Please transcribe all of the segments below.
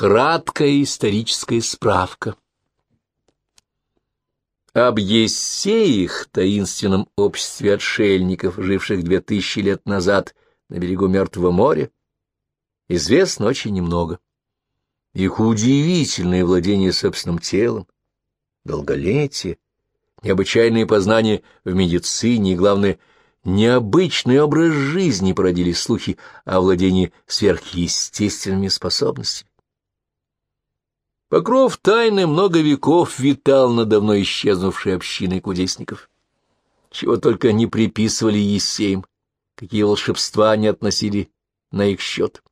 Краткая историческая справка. Об Ессеях, таинственном обществе отшельников, живших две тысячи лет назад на берегу Мертвого моря, известно очень немного. Их удивительное владение собственным телом, долголетие, необычайные познания в медицине и, главное, необычный образ жизни породили слухи о владении сверхъестественными способностями. Покров тайны много веков витал над давно исчезнувшей общиной кудесников. Чего только не приписывали Есеям, какие волшебства не относили на их счет.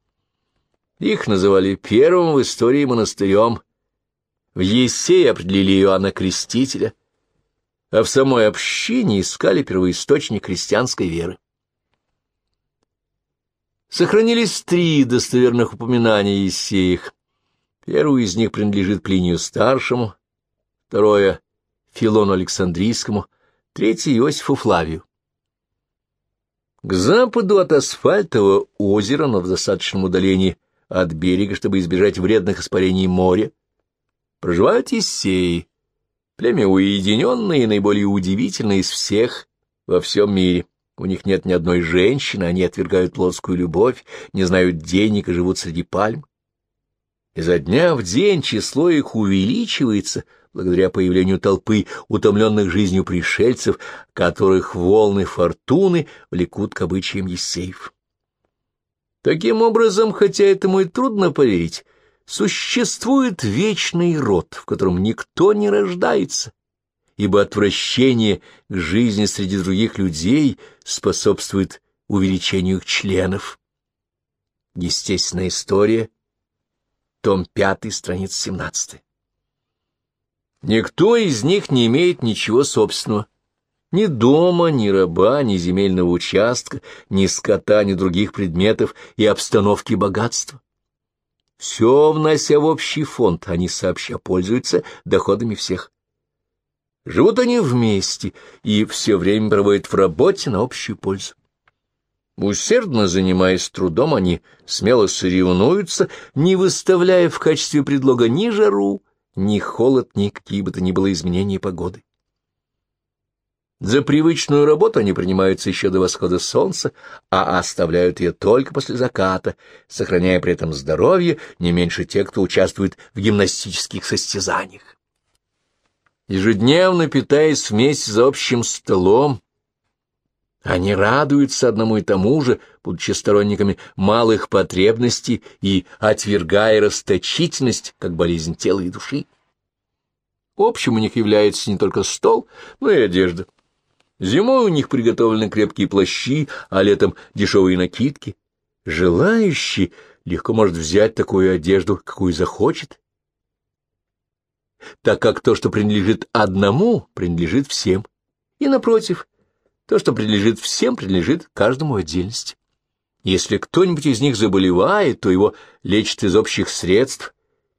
Их называли первым в истории монастырем. В Есее определили Иоанна Крестителя, а в самой общине искали первоисточник христианской веры. Сохранились три достоверных упоминания Есеях. Первый из них принадлежит Плинию Старшему, второе — Филону Александрийскому, третий — Иосифу Флавию. К западу от асфальтового озера, но в достаточном удалении от берега, чтобы избежать вредных испарений моря, проживают Иссеи, племя уединенное и наиболее удивительное из всех во всем мире. У них нет ни одной женщины, они отвергают плотскую любовь, не знают денег и живут среди пальм. Изо дня в день число их увеличивается благодаря появлению толпы утомленных жизнью пришельцев, которых волны фортуны влекут к обычаям Есеев. Таким образом, хотя этому и трудно поверить, существует вечный род, в котором никто не рождается, ибо отвращение к жизни среди других людей способствует увеличению их членов. Естественная история том 5, страница 17. Никто из них не имеет ничего собственного. Ни дома, ни раба, ни земельного участка, ни скота, ни других предметов и обстановки богатства. Все внося в общий фонд, они сообща пользуются доходами всех. Живут они вместе и все время проводят в работе на общую пользу. Усердно занимаясь трудом, они смело соревнуются, не выставляя в качестве предлога ни жару, ни холод, ни какие бы то ни было изменения погоды. За привычную работу они принимаются еще до восхода солнца, а оставляют ее только после заката, сохраняя при этом здоровье не меньше тех, кто участвует в гимнастических состязаниях. Ежедневно питаясь вместе за общим столом, они радуются одному и тому же, будучи сторонниками малых потребностей и отвергая расточительность, как болезнь тела и души. Общим у них является не только стол, но и одежда. Зимой у них приготовлены крепкие плащи, а летом дешевые накидки. Желающий легко может взять такую одежду, какую захочет, так как то, что принадлежит одному, принадлежит всем. И, напротив, то, что принадлежит всем, принадлежит каждому отдельности. Если кто-нибудь из них заболевает, то его лечат из общих средств,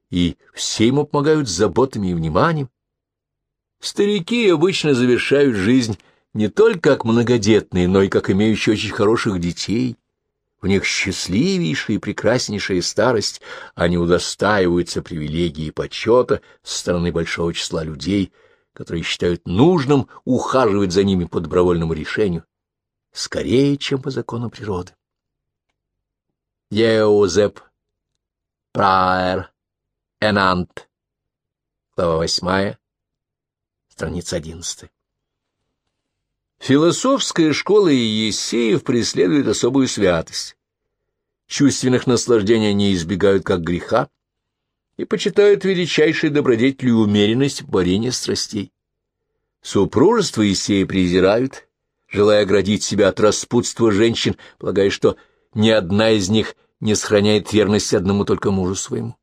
и все ему помогают заботами и вниманием. Старики обычно завершают жизнь не только как многодетные, но и как имеющие очень хороших детей. В них счастливейшая и прекраснейшая старость, они удостаиваются привилегии и почета со стороны большого числа людей — которые считают нужным ухаживать за ними по добровольному решению, скорее, чем по закону природы. Еозеп Праер Энант, глава восьмая, страница одиннадцатая. Философская школа Иесеев преследует особую святость. Чувственных наслаждений они избегают как греха, и почитают величайшей добродетелью умеренность в борении страстей. Супружество Исея презирают, желая оградить себя от распутства женщин, полагая, что ни одна из них не сохраняет верность одному только мужу своему.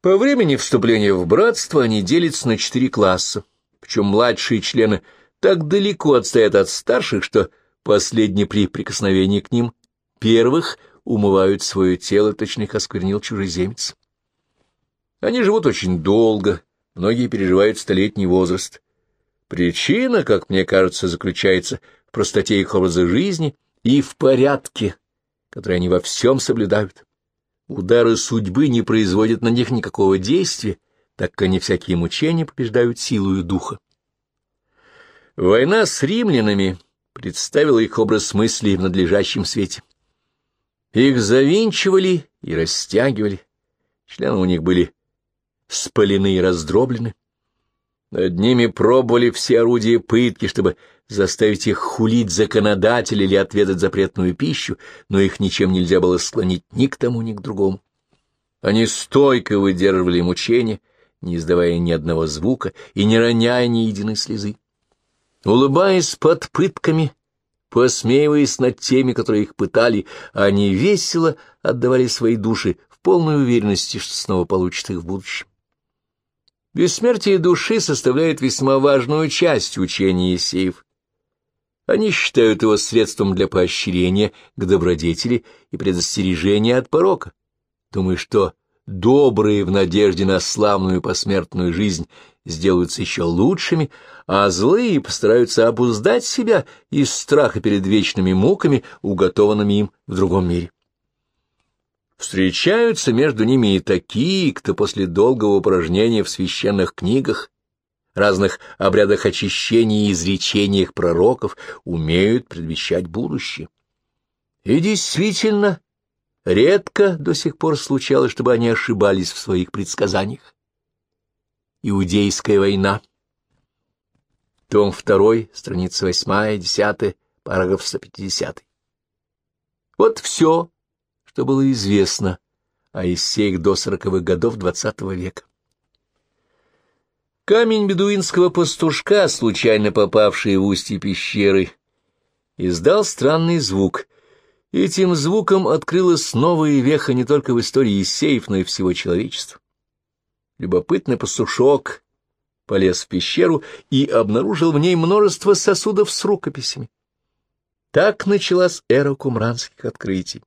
По времени вступления в братство они делятся на четыре класса, причем младшие члены так далеко отстоят от старших, что последние при прикосновении к ним первых умывают свое тело, точно их осквернил чужеземец. Они живут очень долго, многие переживают столетний возраст. Причина, как мне кажется, заключается в простоте их образа жизни и в порядке, который они во всем соблюдают. Удары судьбы не производят на них никакого действия, так как они всякие мучения побеждают силою духа. Война с римлянами представила их образ мыслей в надлежащем свете. Их завинчивали и растягивали, члены у них были спалены и раздроблены. Над ними пробовали все орудия пытки, чтобы заставить их хулить законодателя или отведать запретную пищу, но их ничем нельзя было склонить ни к тому, ни к другому. Они стойко выдерживали мучения, не издавая ни одного звука и не роняя ни единой слезы. Улыбаясь под пытками, посмеиваясь над теми, которые их пытали, они весело отдавали свои души в полной уверенности, что снова получат их в будущем. Бессмертие души составляет весьма важную часть учения Есеев. Они считают его средством для поощрения к добродетели и предостережения от порока. Думаю, что добрые в надежде на славную посмертную жизнь сделаются еще лучшими, а злые постараются обуздать себя из страха перед вечными муками, уготованными им в другом мире. Встречаются между ними и такие, кто после долгого упражнения в священных книгах, разных обрядах очищения и изречениях пророков умеют предвещать будущее. И действительно, редко до сих пор случалось, чтобы они ошибались в своих предсказаниях. Иудейская война. Том 2, страница 8, 10, параграф 150. Вот все, что было известно о Иссеях до сороковых годов двадцатого века. Камень бедуинского пастушка, случайно попавший в устье пещеры, издал странный звук. Этим звуком открылась новая веха не только в истории Иссеев, но и всего человечества. Любопытный пастушок полез в пещеру и обнаружил в ней множество сосудов с рукописями. Так началась эра кумранских открытий.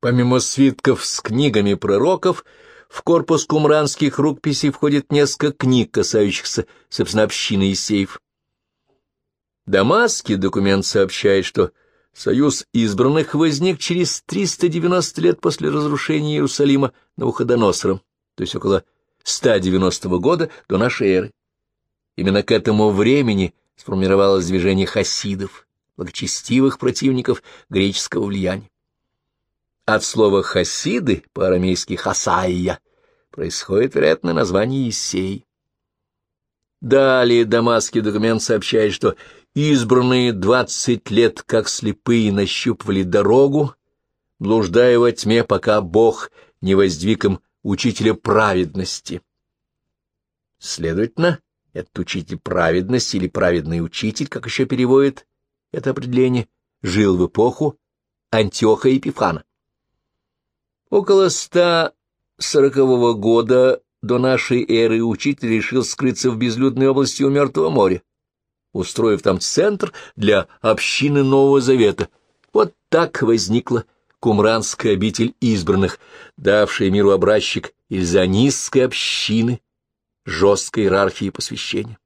Помимо свитков с книгами пророков, в корпус кумранских рукописей входит несколько книг, касающихся, собственно, общины Исеев. Дамасский документ сообщает, что союз избранных возник через 390 лет после разрушения Иерусалима Навуходоносором, то есть около 190 года до нашей эры. Именно к этому времени сформировалось движение хасидов, благочестивых противников греческого влияния. От слова «хасиды» по-арамейски «хасайя» происходит, вероятно, название Исей. Далее дамасский документ сообщает, что избранные двадцать лет, как слепые, нащупывали дорогу, блуждая во тьме, пока Бог не воздвиг им учителя праведности. Следовательно, этот учитель праведности или праведный учитель, как еще переводит это определение, жил в эпоху Антиоха Епифана. Около ста сорокового года до нашей эры учитель решил скрыться в безлюдной области у Мертвого моря, устроив там центр для общины Нового Завета. Вот так возникла кумранская обитель избранных, давшая миру образчик ильзанистской общины, жесткой иерархии посвящения.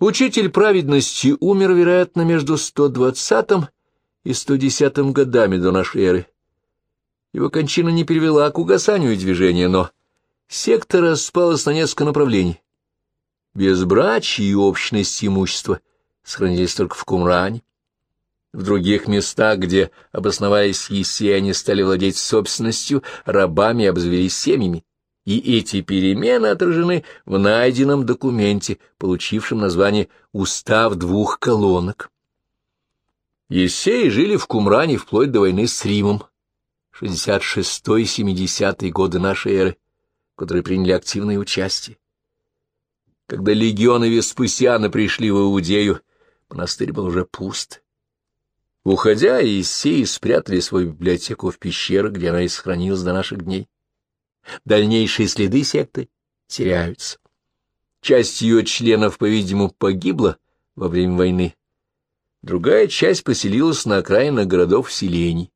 Учитель праведности умер, вероятно, между 120 и 110 годами до нашей эры. Его кончина не привела к угасанию движения, но секта распалась на несколько направлений. Безбрачие и общность имущества сохранились только в Кумране. В других местах, где обосновались они стали владеть собственностью, рабами обзавелись семьями. И эти перемены отражены в найденном документе, получившем название «Устав двух колонок». Есеи жили в Кумране вплоть до войны с Римом, 66-70 годы нашей эры, которые приняли активное участие. Когда легионы Веспасиана пришли в Иудею, монастырь был уже пуст. Уходя, Иисеи спрятали свою библиотеку в пещеры, где она и сохранилась до наших дней. Дальнейшие следы секты теряются. Часть ее членов, по-видимому, погибла во время войны. Другая часть поселилась на окраинах городов селений.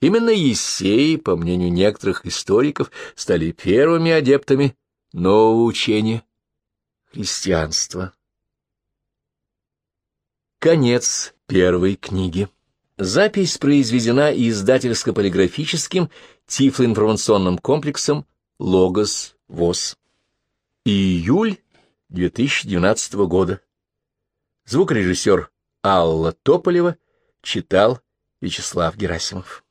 Именно Есеи, по мнению некоторых историков, стали первыми адептами нового учения — христианства. Конец первой книги Запись произведена издательско-полиграфическим тифлоинформационным комплексом «Логос ВОЗ». Июль 2012 года. Звукорежиссер Алла Тополева читал Вячеслав Герасимов.